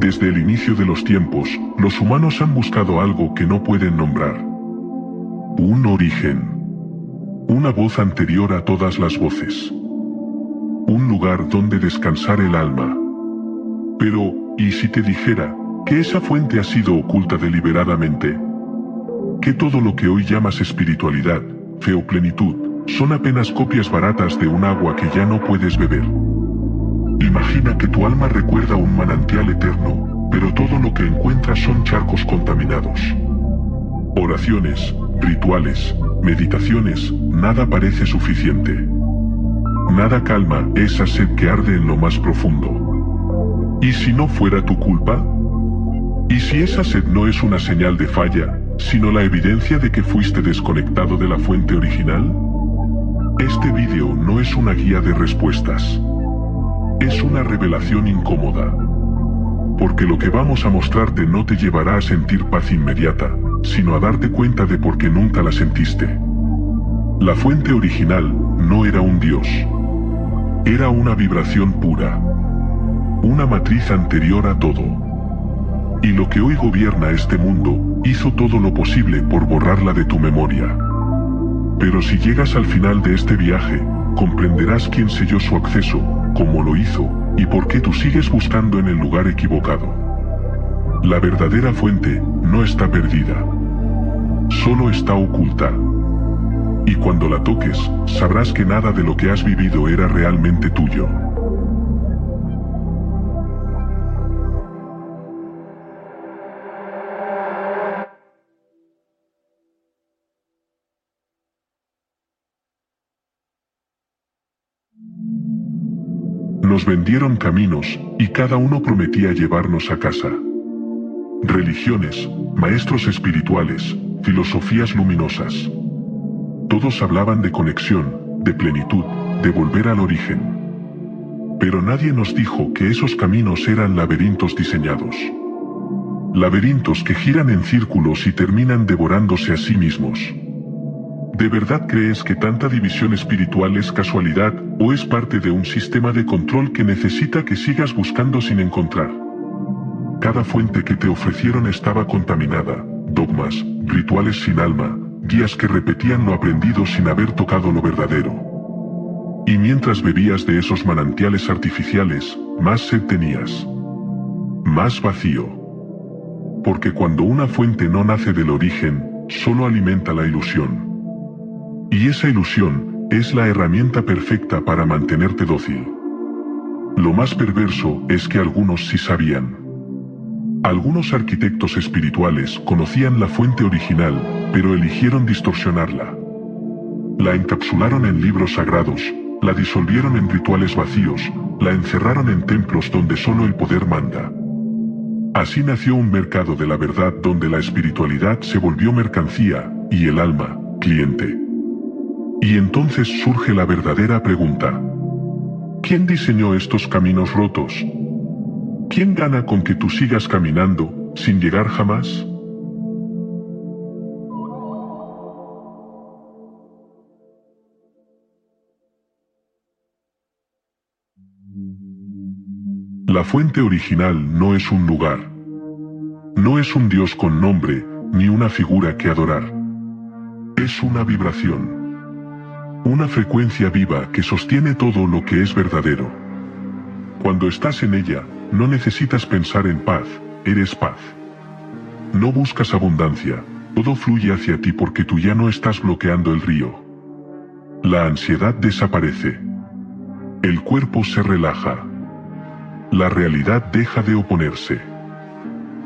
Desde el inicio de los tiempos, los humanos han buscado algo que no pueden nombrar. Un origen. Una voz anterior a todas las voces. Un lugar donde descansar el alma. Pero, ¿y si te dijera que esa fuente ha sido oculta deliberadamente? Que todo lo que hoy llamas espiritualidad, fe o plenitud, son apenas copias baratas de un agua que ya no puedes beber. Imagina que tu alma recuerda un manantial eterno, pero todo lo que encuentras son charcos contaminados. Oraciones, rituales, meditaciones, nada parece suficiente. Nada calma esa sed que arde en lo más profundo. ¿Y si no fuera tu culpa? ¿Y si esa sed no es una señal de falla, sino la evidencia de que fuiste desconectado de la fuente original? Este vídeo no es una guía de respuestas. Es una revelación incómoda. Porque lo que vamos a mostrarte no te llevará a sentir paz inmediata, sino a darte cuenta de por qué nunca la sentiste. La fuente original no era un dios. Era una vibración pura. Una matriz anterior a todo. Y lo que hoy gobierna este mundo, hizo todo lo posible por borrarla de tu memoria. Pero si llegas al final de este viaje, comprenderás quién selló su acceso, cómo lo hizo, y por qué tú sigues buscando en el lugar equivocado. La verdadera fuente no está perdida, solo está oculta. Y cuando la toques, sabrás que nada de lo que has vivido era realmente tuyo. Nos vendieron caminos, y cada uno prometía llevarnos a casa. Religiones, maestros espirituales, filosofías luminosas. Todos hablaban de conexión, de plenitud, de volver al origen. Pero nadie nos dijo que esos caminos eran laberintos diseñados. Laberintos que giran en círculos y terminan devorándose a sí mismos. ¿De verdad crees que tanta división espiritual es casualidad o es parte de un sistema de control que necesita que sigas buscando sin encontrar? Cada fuente que te ofrecieron estaba contaminada, dogmas, rituales sin alma, guías que repetían lo aprendido sin haber tocado lo verdadero. Y mientras bebías de esos manantiales artificiales, más sed tenías. Más vacío. Porque cuando una fuente no nace del origen, solo alimenta la ilusión. Y esa ilusión es la herramienta perfecta para mantenerte dócil. Lo más perverso es que algunos sí sabían. Algunos arquitectos espirituales conocían la fuente original, pero eligieron distorsionarla. La encapsularon en libros sagrados, la disolvieron en rituales vacíos, la encerraron en templos donde solo el poder manda. Así nació un mercado de la verdad donde la espiritualidad se volvió mercancía, y el alma, cliente. Y entonces surge la verdadera pregunta. ¿Quién diseñó estos caminos rotos? ¿Quién gana con que tú sigas caminando, sin llegar jamás? La fuente original no es un lugar. No es un Dios con nombre, ni una figura que adorar. Es una vibración. Una frecuencia viva que sostiene todo lo que es verdadero. Cuando estás en ella, no necesitas pensar en paz, eres paz. No buscas abundancia, todo fluye hacia ti porque tú ya no estás bloqueando el río. La ansiedad desaparece. El cuerpo se relaja. La realidad deja de oponerse.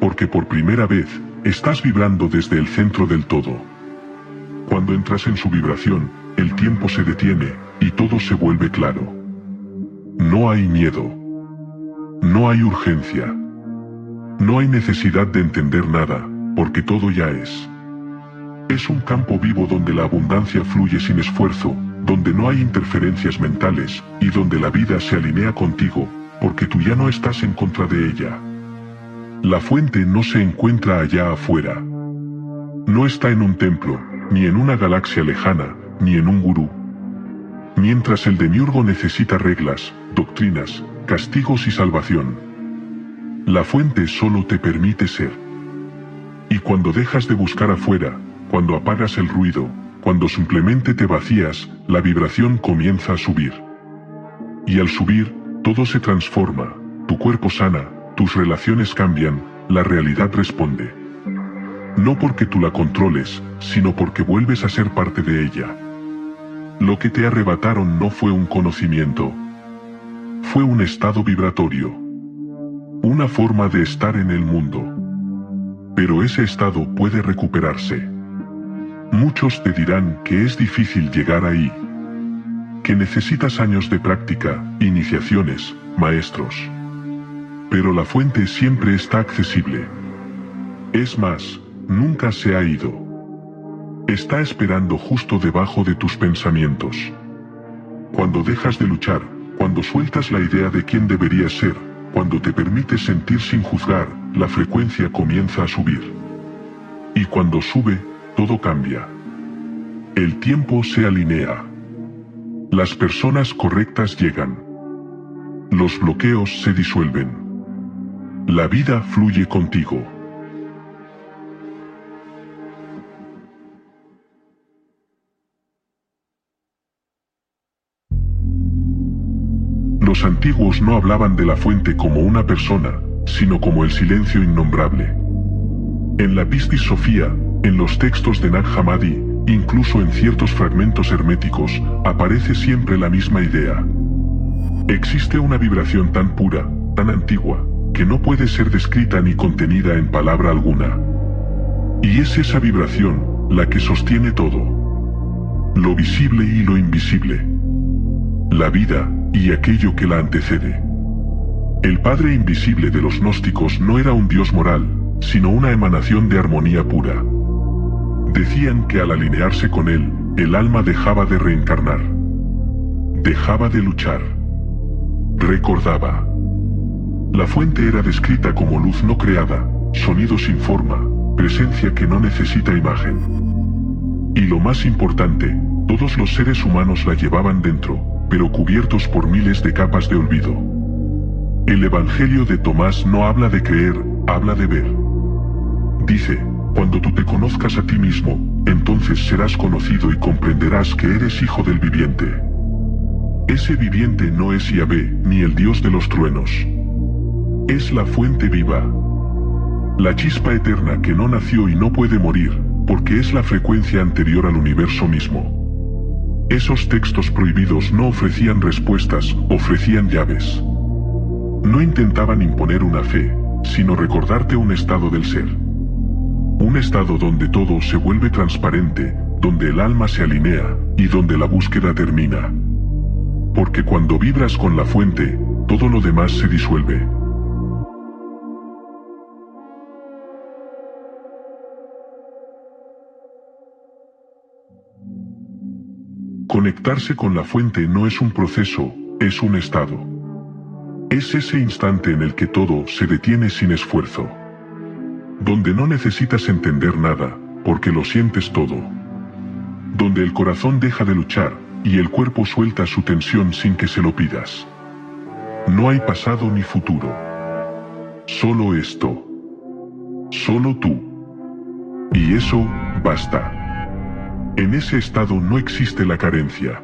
Porque por primera vez, estás vibrando desde el centro del todo. Cuando entras en su vibración, el tiempo se detiene, y todo se vuelve claro. No hay miedo. No hay urgencia. No hay necesidad de entender nada, porque todo ya es. Es un campo vivo donde la abundancia fluye sin esfuerzo, donde no hay interferencias mentales, y donde la vida se alinea contigo, porque tú ya no estás en contra de ella. La fuente no se encuentra allá afuera. No está en un templo, ni en una galaxia lejana, ni en un gurú. Mientras el demiurgo necesita reglas, doctrinas, castigos y salvación. La fuente solo te permite ser. Y cuando dejas de buscar afuera, cuando apagas el ruido, cuando simplemente te vacías, la vibración comienza a subir. Y al subir, todo se transforma, tu cuerpo sana, tus relaciones cambian, la realidad responde. No porque tú la controles, sino porque vuelves a ser parte de ella. Lo que te arrebataron no fue un conocimiento. Fue un estado vibratorio. Una forma de estar en el mundo. Pero ese estado puede recuperarse. Muchos te dirán que es difícil llegar ahí. Que necesitas años de práctica, iniciaciones, maestros. Pero la fuente siempre está accesible. Es más, nunca se ha ido. Está esperando justo debajo de tus pensamientos. Cuando dejas de luchar, cuando sueltas la idea de quién deberías ser, cuando te permites sentir sin juzgar, la frecuencia comienza a subir. Y cuando sube, todo cambia. El tiempo se alinea. Las personas correctas llegan. Los bloqueos se disuelven. La vida fluye contigo. Los antiguos no hablaban de la fuente como una persona, sino como el silencio innombrable. En la Pistis Sofía, en los textos de Nag Hammadi, incluso en ciertos fragmentos herméticos, aparece siempre la misma idea. Existe una vibración tan pura, tan antigua, que no puede ser descrita ni contenida en palabra alguna. Y es esa vibración la que sostiene todo. Lo visible y lo invisible. La vida, y aquello que la antecede. El Padre Invisible de los gnósticos no era un Dios moral, sino una emanación de armonía pura. Decían que al alinearse con Él, el alma dejaba de reencarnar. Dejaba de luchar. Recordaba. La fuente era descrita como luz no creada, sonido sin forma, presencia que no necesita imagen. Y lo más importante, todos los seres humanos la llevaban dentro, pero cubiertos por miles de capas de olvido. El Evangelio de Tomás no habla de creer, habla de ver. Dice, cuando tú te conozcas a ti mismo, entonces serás conocido y comprenderás que eres hijo del viviente. Ese viviente no es Yahvé, ni el Dios de los truenos. Es la fuente viva. La chispa eterna que no nació y no puede morir, porque es la frecuencia anterior al universo mismo. Esos textos prohibidos no ofrecían respuestas, ofrecían llaves. No intentaban imponer una fe, sino recordarte un estado del ser. Un estado donde todo se vuelve transparente, donde el alma se alinea y donde la búsqueda termina. Porque cuando vibras con la fuente, todo lo demás se disuelve. Conectarse con la fuente no es un proceso, es un estado. Es ese instante en el que todo se detiene sin esfuerzo. Donde no necesitas entender nada, porque lo sientes todo. Donde el corazón deja de luchar, y el cuerpo suelta su tensión sin que se lo pidas. No hay pasado ni futuro. Solo esto. Solo tú. Y eso, basta. En ese estado no existe la carencia.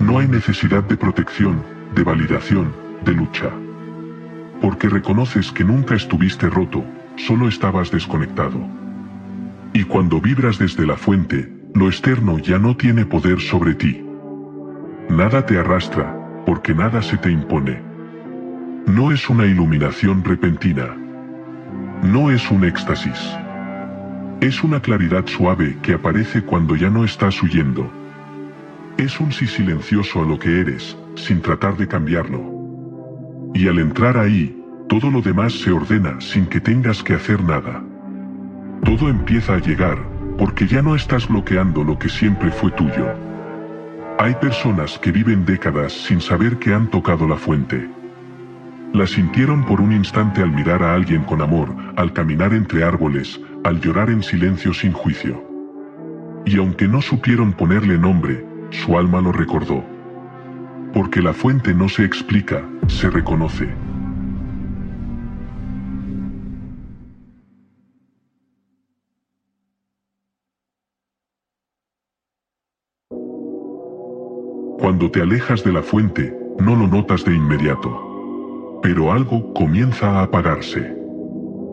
No hay necesidad de protección, de validación, de lucha. Porque reconoces que nunca estuviste roto, solo estabas desconectado. Y cuando vibras desde la fuente, lo externo ya no tiene poder sobre ti. Nada te arrastra, porque nada se te impone. No es una iluminación repentina. No es un éxtasis. Es una claridad suave que aparece cuando ya no estás huyendo. Es un sí silencioso a lo que eres, sin tratar de cambiarlo. Y al entrar ahí, todo lo demás se ordena sin que tengas que hacer nada. Todo empieza a llegar, porque ya no estás bloqueando lo que siempre fue tuyo. Hay personas que viven décadas sin saber que han tocado la fuente. La sintieron por un instante al mirar a alguien con amor, al caminar entre árboles, al llorar en silencio sin juicio. Y aunque no supieron ponerle nombre, su alma lo recordó. Porque la fuente no se explica, se reconoce. Cuando te alejas de la fuente, no lo notas de inmediato. Pero algo comienza a apagarse.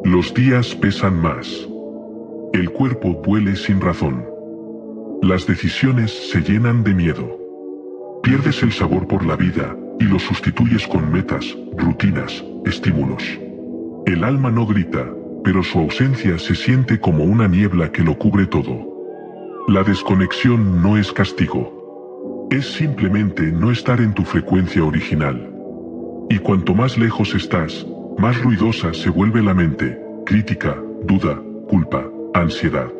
Los días pesan más. El cuerpo duele sin razón. Las decisiones se llenan de miedo. Pierdes el sabor por la vida y lo sustituyes con metas, rutinas, estímulos. El alma no grita, pero su ausencia se siente como una niebla que lo cubre todo. La desconexión no es castigo. Es simplemente no estar en tu frecuencia original. Y cuanto más lejos estás, más ruidosa se vuelve la mente, crítica, duda, culpa, ansiedad.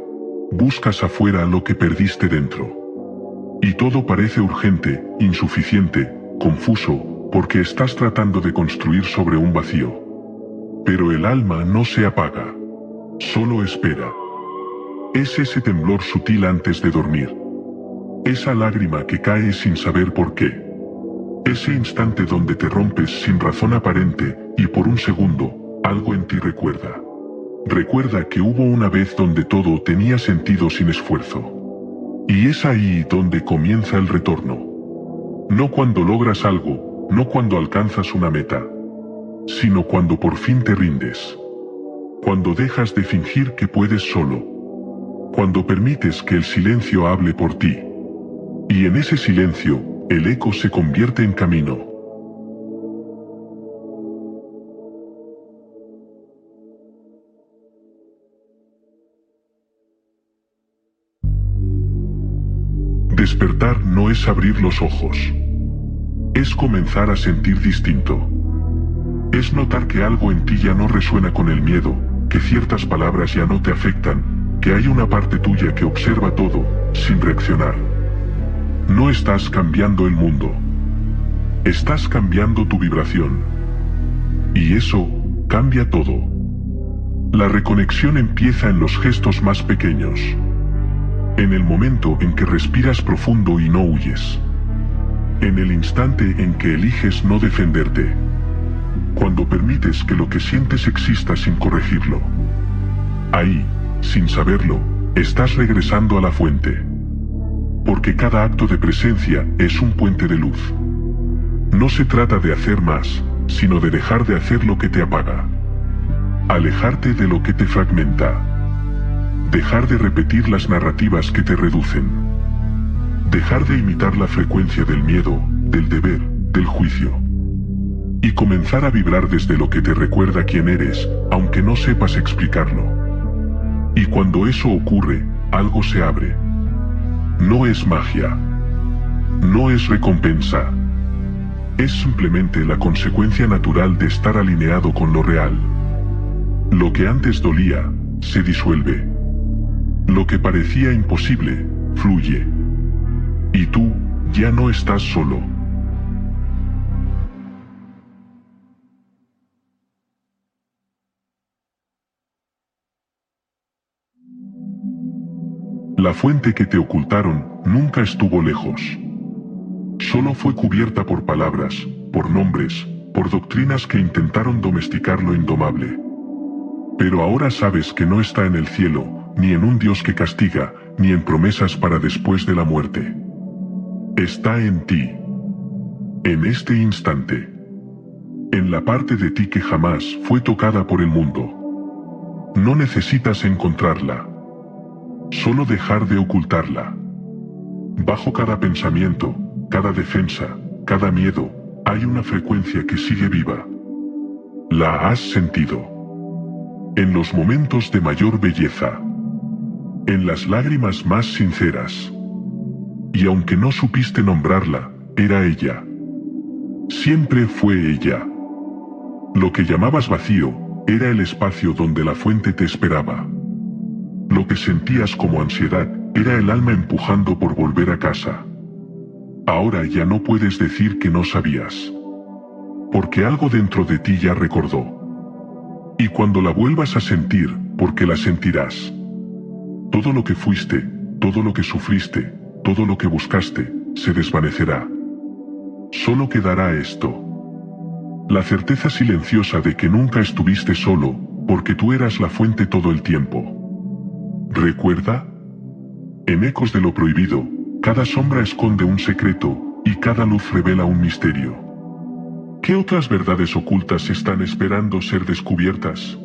Buscas afuera lo que perdiste dentro. Y todo parece urgente, insuficiente, confuso, porque estás tratando de construir sobre un vacío. Pero el alma no se apaga. Solo espera. Es ese temblor sutil antes de dormir. Esa lágrima que cae sin saber por qué. Ese instante donde te rompes sin razón aparente y por un segundo, algo en ti recuerda. Recuerda que hubo una vez donde todo tenía sentido sin esfuerzo. Y es ahí donde comienza el retorno. No cuando logras algo, no cuando alcanzas una meta, sino cuando por fin te rindes. Cuando dejas de fingir que puedes solo. Cuando permites que el silencio hable por ti. Y en ese silencio, el eco se convierte en camino. Despertar no es abrir los ojos. Es comenzar a sentir distinto. Es notar que algo en ti ya no resuena con el miedo, que ciertas palabras ya no te afectan, que hay una parte tuya que observa todo, sin reaccionar. No estás cambiando el mundo. Estás cambiando tu vibración. Y eso cambia todo. La reconexión empieza en los gestos más pequeños. En el momento en que respiras profundo y no huyes. En el instante en que eliges no defenderte. Cuando permites que lo que sientes exista sin corregirlo. Ahí, sin saberlo, estás regresando a la fuente. Porque cada acto de presencia es un puente de luz. No se trata de hacer más, sino de dejar de hacer lo que te apaga. Alejarte de lo que te fragmenta Dejar de repetir las narrativas que te reducen. Dejar de imitar la frecuencia del miedo, del deber, del juicio. Y comenzar a vibrar desde lo que te recuerda quién eres, aunque no sepas explicarlo. Y cuando eso ocurre, algo se abre. No es magia. No es recompensa. Es simplemente la consecuencia natural de estar alineado con lo real. Lo que antes dolía, se disuelve. Lo que parecía imposible, fluye. Y tú, ya no estás solo. La fuente que te ocultaron nunca estuvo lejos. Solo fue cubierta por palabras, por nombres, por doctrinas que intentaron domesticar lo indomable. Pero ahora sabes que no está en el cielo, ni en un Dios que castiga, ni en promesas para después de la muerte. Está en ti. En este instante. En la parte de ti que jamás fue tocada por el mundo. No necesitas encontrarla. Solo dejar de ocultarla. Bajo cada pensamiento, cada defensa, cada miedo, hay una frecuencia que sigue viva. La has sentido. En los momentos de mayor belleza, en las lágrimas más sinceras. Y aunque no supiste nombrarla, era ella. Siempre fue ella. Lo que llamabas vacío, era el espacio donde la fuente te esperaba. Lo que sentías como ansiedad, era el alma empujando por volver a casa. Ahora ya no puedes decir que no sabías. Porque algo dentro de ti ya recordó. Y cuando la vuelvas a sentir, porque la sentirás, todo lo que fuiste, todo lo que sufriste, todo lo que buscaste, se desvanecerá. Solo quedará esto. La certeza silenciosa de que nunca estuviste solo, porque tú eras la fuente todo el tiempo. ¿Recuerda? En ecos de lo prohibido, cada sombra esconde un secreto, y cada luz revela un misterio. ¿Qué otras verdades ocultas están esperando ser descubiertas?